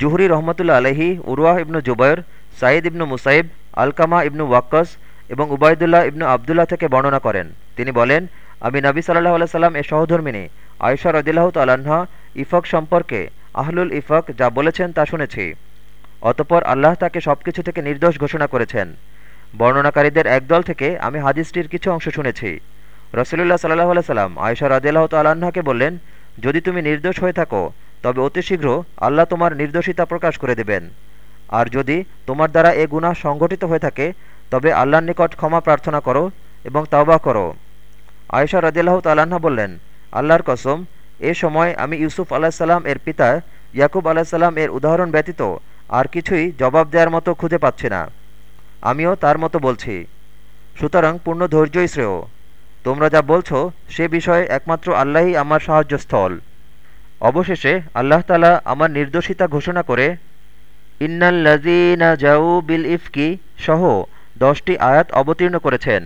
Zuhri রহমতুল্লা আলহি উরওয়াহ ইবনু জুবৈর সাঈদ ইবনু মুসাইব, আলকামা ইবনু ওয়াক্কস এবং উবায়দুল্লাহ ইবনু আবদুল্লাহ থেকে বর্ণনা করেন। তিনি বলেন, আমি নবী সাল্লাহ আল্লাহ সাল্লাম এর সহধর্মিনী আয়সা রদিল্লাহ তাল্লাহা ইফক সম্পর্কে আহলুল ইফক যা বলেছেন তা শুনেছি। অতপর আল্লাহ তাকে সবকিছু থেকে নির্দোষ ঘোষণা করেছেন। বর্ণনাকারীদের একদল থেকে আমি হাদিসটির কিছু অংশ শুনেছি। রসুলুল্লাহ সাল্লাহ আল্লাহ আয়সা রদিল্লাহ তাল্লাহাকে বললেন, যদি তুমি নির্দোষ হয়ে থাকো তবে অতি শীঘ্র আল্লাহ তোমার নির্দোষিতা প্রকাশ করে দেবেন। আর যদি তোমার দ্বারা এ গুনাহ সংঘটিত হয়ে থাকে, তবে আল্লাহর নিকট ক্ষমা প্রার্থনা করো এবং তাওবা করো। আয়েশা রদিল্লাহ তাল্লাহা বললেন, আল্লাহর কসম, এ সময় আমি ইউসুফ আলাহিসাল্লাম এর পিতা, ইয়াকুব আলাহিসাল্লাম এর উদাহরণ ব্যতীত আর কিছুই জবাব দেওয়ার মতো খুঁজে পাচ্ছি না। আমিও তার মতো বলছি। সুতরাং পূর্ণ ধৈর্যই শ্রেয়। তোমরা যা বলছো সে বিষয়ে একমাত্র আল্লাহই আমার সাহায্যস্থল। অবশেষে আল্লাহ তালা আমার নির্দোষিতা ঘোষণা করে ইন্নাল্লাজিনা জাউ বিল ইফকি সহ দশটি আয়াত অবতীর্ণ করেছেন।